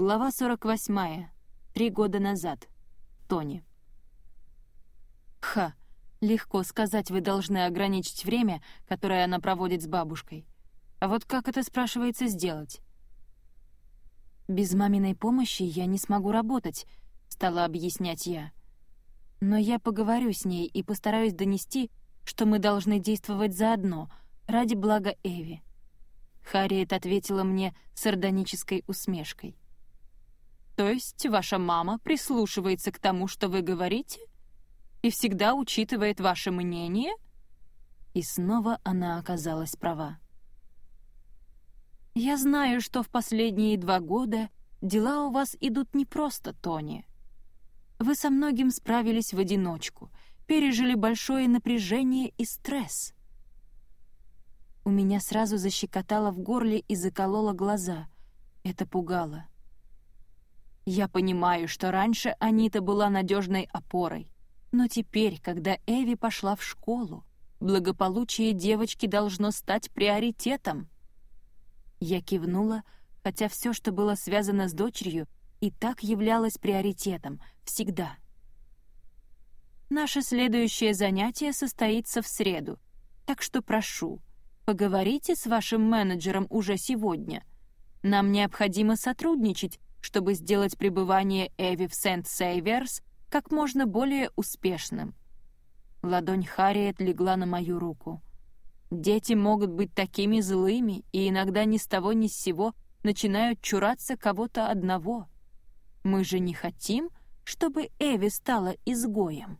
Глава 48. Три года назад. Тони. Ха, легко сказать, вы должны ограничить время, которое она проводит с бабушкой. А вот как это, спрашивается, сделать? «Без маминой помощи я не смогу работать», — стала объяснять я. «Но я поговорю с ней и постараюсь донести, что мы должны действовать заодно, ради блага Эви». Харриет ответила мне сардонической усмешкой. То есть ваша мама прислушивается к тому, что вы говорите? И всегда учитывает ваше мнение? И снова она оказалась права. Я знаю, что в последние два года дела у вас идут не просто, Тони. Вы со многим справились в одиночку, пережили большое напряжение и стресс. У меня сразу защекотало в горле и закололо глаза. Это пугало. Я понимаю, что раньше Анита была надежной опорой. Но теперь, когда Эви пошла в школу, благополучие девочки должно стать приоритетом. Я кивнула, хотя все, что было связано с дочерью, и так являлось приоритетом, всегда. Наше следующее занятие состоится в среду, так что прошу, поговорите с вашим менеджером уже сегодня. Нам необходимо сотрудничать, чтобы сделать пребывание Эви в Сент-Сейверс как можно более успешным. Ладонь Харриет легла на мою руку. Дети могут быть такими злыми и иногда ни с того ни с сего начинают чураться кого-то одного. Мы же не хотим, чтобы Эви стала изгоем.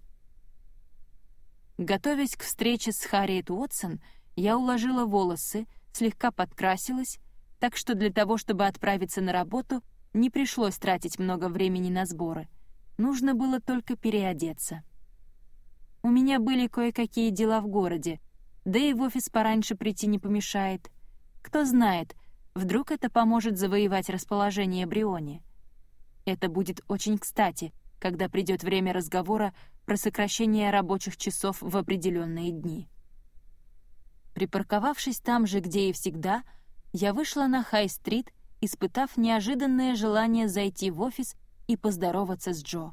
Готовясь к встрече с Харриет Уотсон, я уложила волосы, слегка подкрасилась, так что для того, чтобы отправиться на работу, не пришлось тратить много времени на сборы. Нужно было только переодеться. У меня были кое-какие дела в городе, да и в офис пораньше прийти не помешает. Кто знает, вдруг это поможет завоевать расположение Бриони. Это будет очень кстати, когда придет время разговора про сокращение рабочих часов в определенные дни. Припарковавшись там же, где и всегда, я вышла на Хай-стрит испытав неожиданное желание зайти в офис и поздороваться с Джо.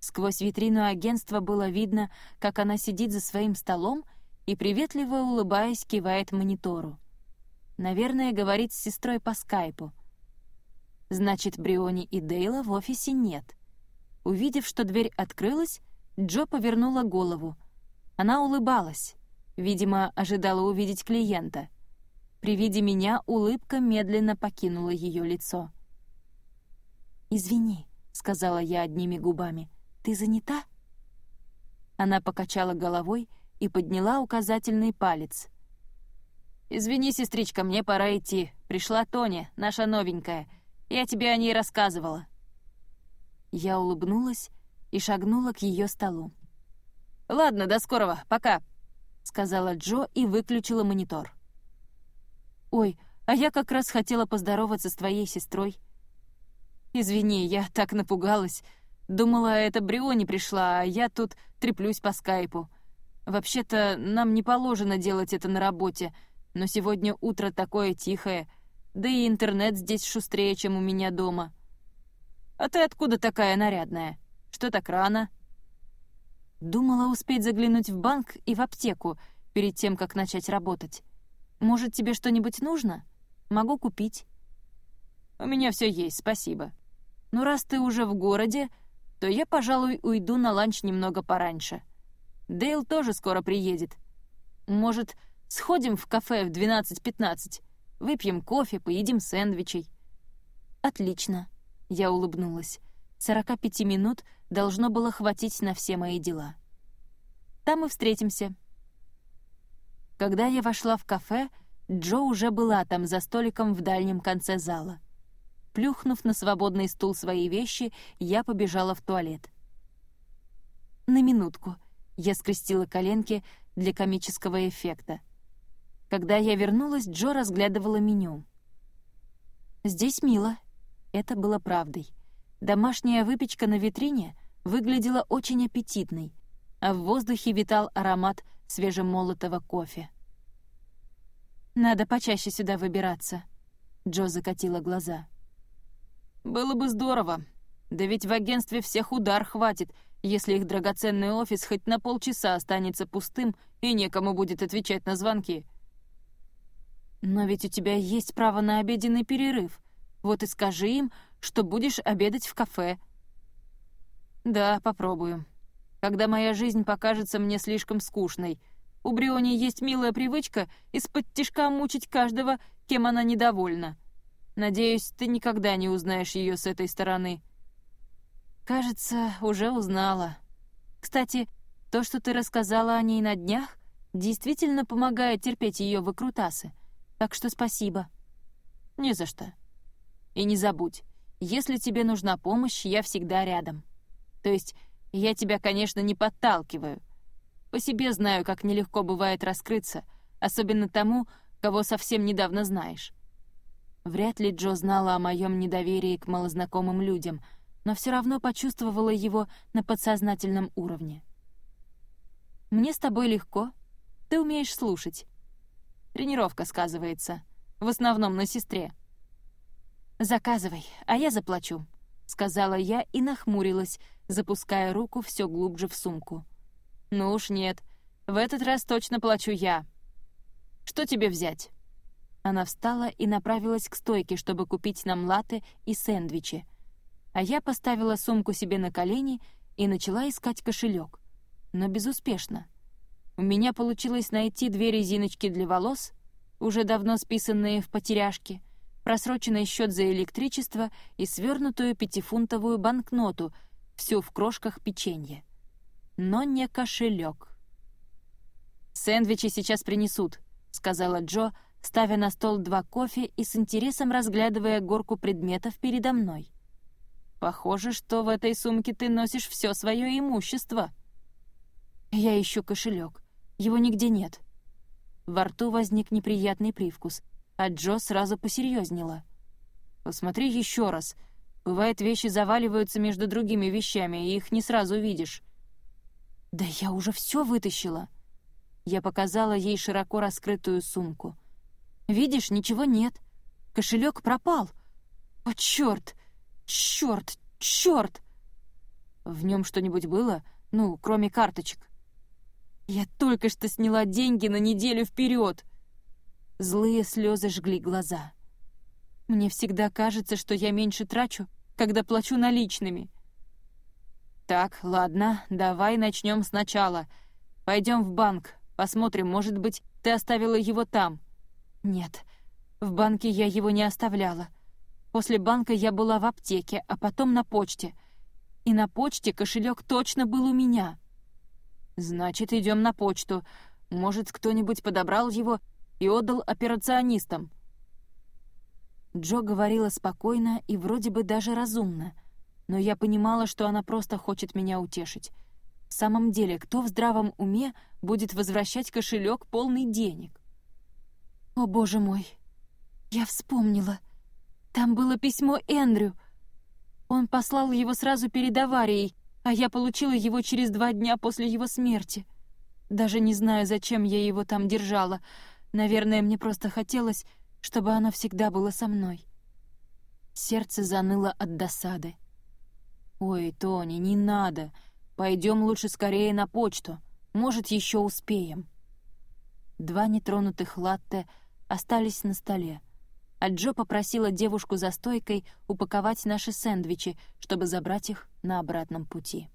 Сквозь витрину агентства было видно, как она сидит за своим столом и, приветливо улыбаясь, кивает монитору. Наверное, говорит с сестрой по скайпу. Значит, Бриони и Дейла в офисе нет. Увидев, что дверь открылась, Джо повернула голову. Она улыбалась. Видимо, ожидала увидеть клиента — при виде меня улыбка медленно покинула ее лицо. «Извини», — сказала я одними губами, — «ты занята?» Она покачала головой и подняла указательный палец. «Извини, сестричка, мне пора идти. Пришла Тоня, наша новенькая. Я тебе о ней рассказывала». Я улыбнулась и шагнула к ее столу. «Ладно, до скорого, пока», — сказала Джо и выключила монитор. «Ой, а я как раз хотела поздороваться с твоей сестрой». «Извини, я так напугалась. Думала, это Бриони пришла, а я тут треплюсь по скайпу. Вообще-то, нам не положено делать это на работе, но сегодня утро такое тихое, да и интернет здесь шустрее, чем у меня дома. А ты откуда такая нарядная? Что так рано?» Думала успеть заглянуть в банк и в аптеку перед тем, как начать работать. Может, тебе что-нибудь нужно? Могу купить». «У меня все есть, спасибо. Ну, раз ты уже в городе, то я, пожалуй, уйду на ланч немного пораньше. Дейл тоже скоро приедет. Может, сходим в кафе в 12.15, выпьем кофе, поедим сэндвичей?» «Отлично», — я улыбнулась. «Сорока пяти минут должно было хватить на все мои дела. Там и встретимся». Когда я вошла в кафе, Джо уже была там за столиком в дальнем конце зала. Плюхнув на свободный стул свои вещи, я побежала в туалет. На минутку я скрестила коленки для комического эффекта. Когда я вернулась, Джо разглядывала меню. «Здесь мило». Это было правдой. Домашняя выпечка на витрине выглядела очень аппетитной, а в воздухе витал аромат свежемолотого кофе. «Надо почаще сюда выбираться», — Джо закатила глаза. «Было бы здорово. Да ведь в агентстве всех удар хватит, если их драгоценный офис хоть на полчаса останется пустым и некому будет отвечать на звонки». «Но ведь у тебя есть право на обеденный перерыв. Вот и скажи им, что будешь обедать в кафе». «Да, попробую. Когда моя жизнь покажется мне слишком скучной. У Бриони есть милая привычка из-под тишка мучить каждого, кем она недовольна. Надеюсь, ты никогда не узнаешь ее с этой стороны». «Кажется, уже узнала. Кстати, то, что ты рассказала о ней на днях, действительно помогает терпеть ее выкрутасы. Так что спасибо». «Не за что. И не забудь, если тебе нужна помощь, я всегда рядом. То есть я тебя, конечно, не подталкиваю. По себе знаю, как нелегко бывает раскрыться, особенно тому, кого совсем недавно знаешь. Вряд ли Джо знала о моем недоверии к малознакомым людям, но все равно почувствовала его на подсознательном уровне. «Мне с тобой легко. Ты умеешь слушать. Тренировка сказывается. В основном на сестре». «Заказывай, а я заплачу», — сказала я и нахмурилась, запуская руку все глубже в сумку. «Ну уж нет, в этот раз точно плачу я. Что тебе взять?» Она встала и направилась к стойке, чтобы купить нам латте и сэндвичи. А я поставила сумку себе на колени и начала искать кошелек. Но безуспешно. У меня получилось найти две резиночки для волос, уже давно списанные в потеряшки, просроченный счет за электричество и свернутую пятифунтовую банкноту, всю в крошках печенья. Но не кошелек. «Сэндвичи сейчас принесут», — сказала Джо, — ставя на стол два кофе и с интересом разглядывая горку предметов передо мной. «Похоже, что в этой сумке ты носишь все свое имущество». Я ищу кошелек. Его нигде нет. Во рту возник неприятный привкус, а Джо сразу посерьезнела. «Посмотри еще раз. Бывает, вещи заваливаются между другими вещами, и их не сразу видишь». «Да я уже все вытащила». Я показала ей широко раскрытую сумку — Видишь, ничего нет. Кошелек пропал. О, черт! Черт! Черт! В нем что-нибудь было? Ну, кроме карточек. Я только что сняла деньги на неделю вперед. Злые слезы жгли глаза. Мне всегда кажется, что я меньше трачу, когда плачу наличными. Так, ладно, давай начнем сначала. Пойдем в банк, посмотрим, может быть, ты оставила его там. Нет, в банке я его не оставляла. После банка я была в аптеке, а потом на почте. И на почте кошелек точно был у меня. Значит, идем на почту. Может, кто-нибудь подобрал его и отдал операционистам. Джо говорила спокойно и вроде бы даже разумно, но я понимала, что она просто хочет меня утешить. В самом деле, кто в здравом уме будет возвращать кошелек полный денег? О, боже мой! Я вспомнила. Там было письмо Эндрю. Он послал его сразу перед аварией, а я получила его через два дня после его смерти. Даже не знаю, зачем я его там держала. Наверное, мне просто хотелось, чтобы оно всегда было со мной. Сердце заныло от досады. «Ой, Тони, не надо. Пойдем лучше скорее на почту. Может, еще успеем». Два нетронутых латте — остались на столе, а Джо попросила девушку за стойкой упаковать наши сэндвичи, чтобы забрать их на обратном пути.